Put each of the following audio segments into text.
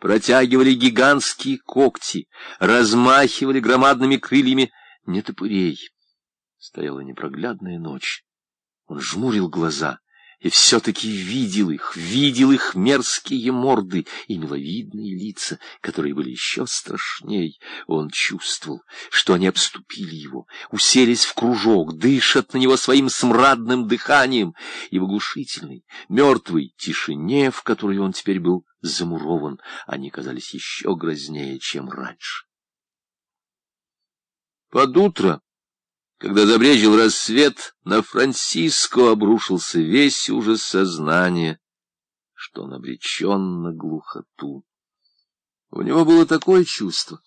протягивали гигантские когти, размахивали громадными крыльями нетопырей. Стояла непроглядная ночь. Он жмурил глаза и все-таки видел их, видел их мерзкие морды и миловидные лица, которые были еще страшней. Он чувствовал, что они обступили его, уселись в кружок, дышат на него своим смрадным дыханием, и в оглушительной, мертвой тишине, в которой он теперь был замурован, они казались еще грознее, чем раньше. Под утро когда забрежил рассвет, на Франциско обрушился весь ужас сознания, что он обречен на глухоту. У него было такое чувство,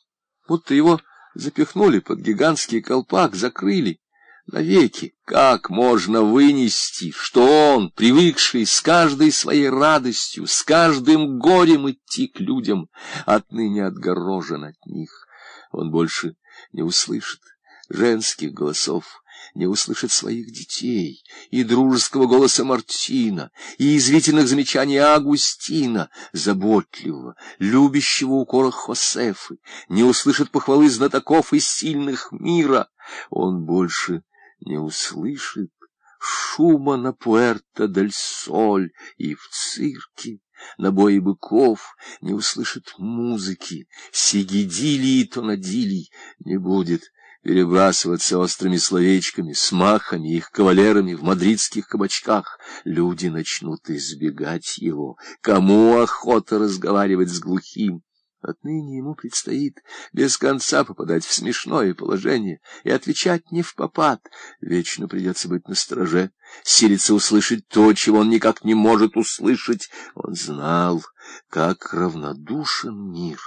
будто его запихнули под гигантский колпак, закрыли навеки. Как можно вынести, что он, привыкший с каждой своей радостью, с каждым горем идти к людям, отныне отгорожен от них? Он больше не услышит женских голосов, не услышит своих детей, и дружеского голоса Мартина, и извительных замечаний Агустина, заботливого, любящего укора Хосефы, не услышит похвалы знатоков и сильных мира. Он больше не услышит шума на Пуэрто-дель-Соль и в цирке, на бое быков, не услышит музыки, сигидилии и тонадилий, не будет перебрасываться острыми словечками, смахами, их кавалерами в мадридских кабачках. Люди начнут избегать его. Кому охота разговаривать с глухим? Отныне ему предстоит без конца попадать в смешное положение и отвечать не в попад. Вечно придется быть настороже, силиться услышать то, чего он никак не может услышать. Он знал, как равнодушен мир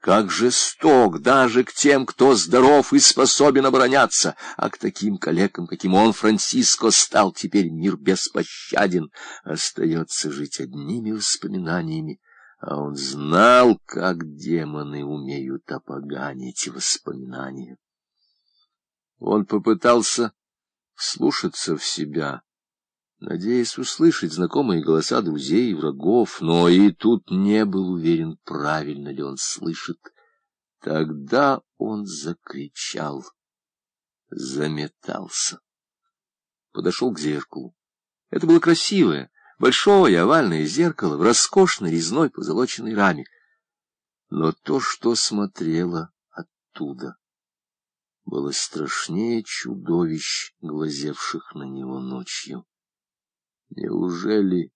как жесток даже к тем, кто здоров и способен обороняться, а к таким коллегам, каким он, Франциско, стал теперь мир беспощаден. Остается жить одними воспоминаниями, а он знал, как демоны умеют опоганить воспоминания. Он попытался слушаться в себя, надеясь услышать знакомые голоса друзей и врагов, но и тут не был уверен, правильно ли он слышит. Тогда он закричал, заметался. Подошел к зеркалу. Это было красивое, большое овальное зеркало в роскошной резной позолоченной раме. Но то, что смотрело оттуда, было страшнее чудовищ, глазевших на него ночью. Неужели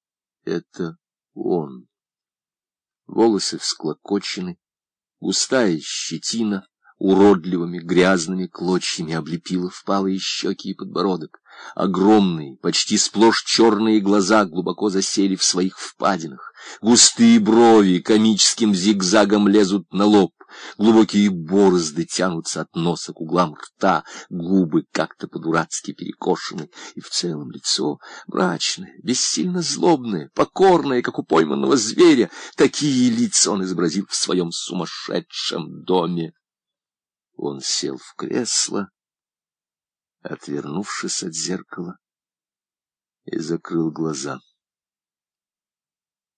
это он? Волосы всклокочены, густая щетина уродливыми грязными клочьями облепила впалые щеки и подбородок. Огромные, почти сплошь черные глаза глубоко засели в своих впадинах. Густые брови комическим зигзагом лезут на лоб. Глубокие борозды тянутся от носа к углам рта, губы как-то по-дурацки перекошены, и в целом лицо мрачное, бессильно злобное, покорное, как у пойманного зверя. Такие лица он изобразил в своем сумасшедшем доме. Он сел в кресло, отвернувшись от зеркала, и закрыл глаза.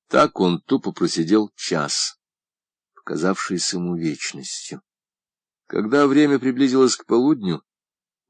Так он тупо просидел час, показавшийся ему вечностью. Когда время приблизилось к полудню,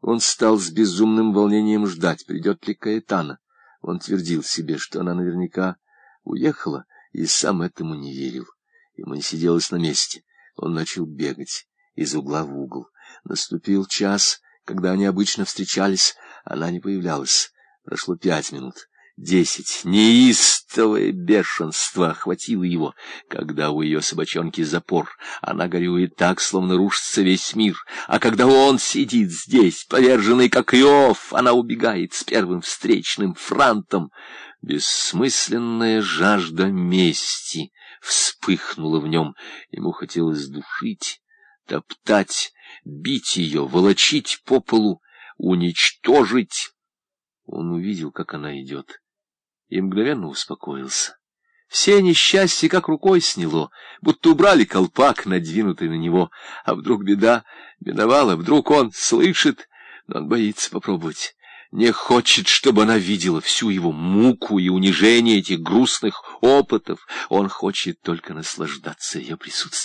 он стал с безумным волнением ждать, придет ли Каэтана. Он твердил себе, что она наверняка уехала, и сам этому не верил. Ему не сиделось на месте. Он начал бегать из угла в угол. Наступил час, когда они обычно встречались, она не появлялась. Прошло пять минут, десять. Неистовое бешенство охватило его, когда у ее собачонки запор. Она горюет так, словно рушится весь мир. А когда он сидит здесь, поверженный как Иов, она убегает с первым встречным франтом. Бессмысленная жажда мести вспыхнула в нем. Ему хотелось душить топтать, бить ее, волочить по полу, уничтожить. Он увидел, как она идет, и мгновенно успокоился. Все несчастья как рукой сняло, будто убрали колпак, надвинутый на него. А вдруг беда миновала, вдруг он слышит, но он боится попробовать. не хочет, чтобы она видела всю его муку и унижение этих грустных опытов. Он хочет только наслаждаться ее присутствием.